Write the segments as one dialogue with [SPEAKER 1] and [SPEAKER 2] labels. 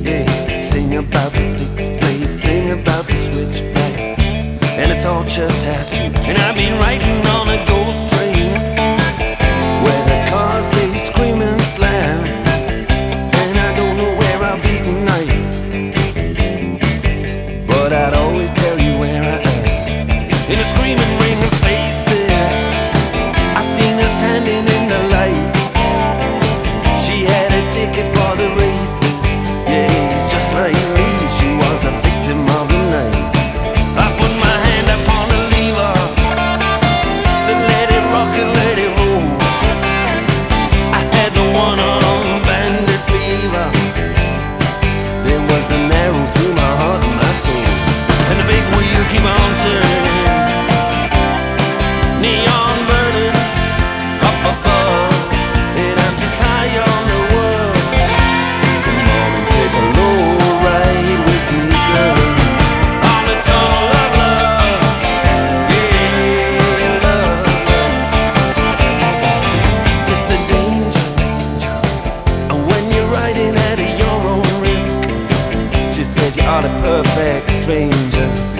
[SPEAKER 1] Yeah, sing about the six blade, sing about the switchback, and tattoo. And I've been writing on a on a perfect stranger.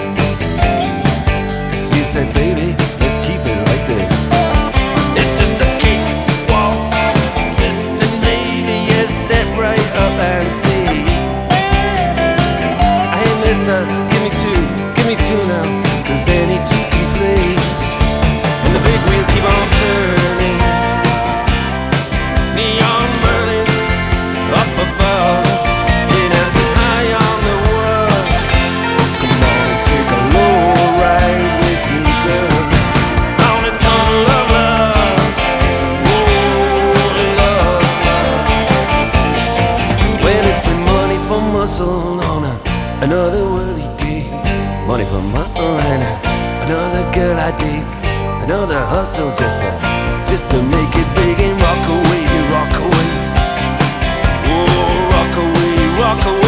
[SPEAKER 1] hustled on her. Another worldly gig. Money for muscle and another girl I dig. Another hustle just to, just to make it big and rock away, rock away. Oh, rock away, rock away.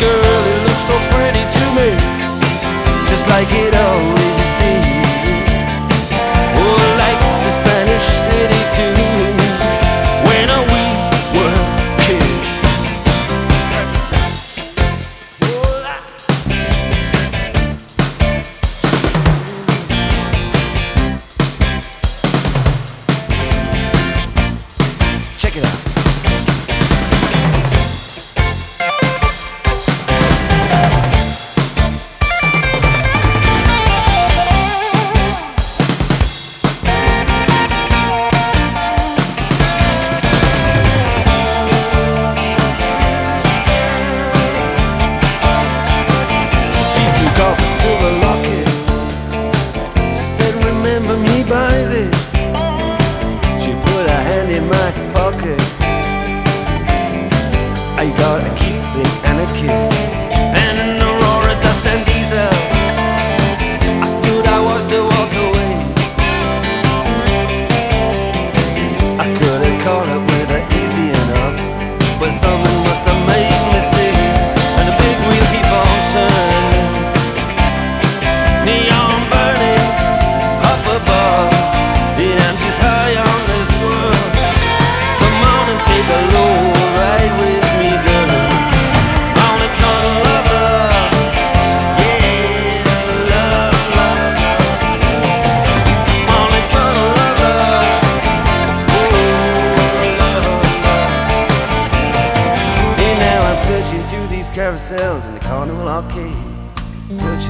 [SPEAKER 1] girl, it looks so pretty to me, just like it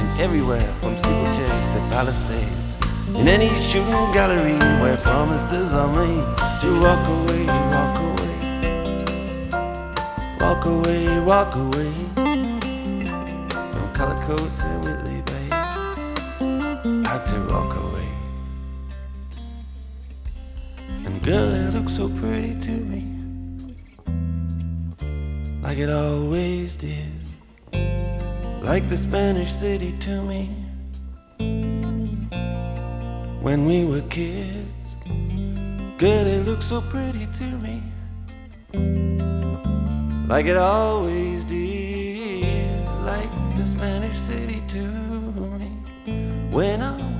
[SPEAKER 1] And everywhere from steeplechase to palisades. In any shooting gallery where promises are made to walk away, walk away, walk away, walk away from color coats and Whitley Bay. Had to walk away. And girl, it looked so pretty to me, like it always did like the Spanish city to me. When we were kids. Girl, it looked so pretty to me, like it always did, like the Spanish city to me. When I